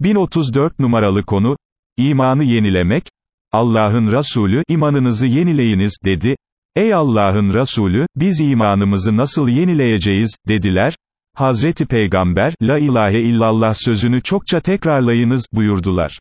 1034 numaralı konu, imanı yenilemek, Allah'ın Resulü, imanınızı yenileyiniz, dedi. Ey Allah'ın Resulü, biz imanımızı nasıl yenileyeceğiz, dediler. Hazreti Peygamber, la ilahe illallah sözünü çokça tekrarlayınız, buyurdular.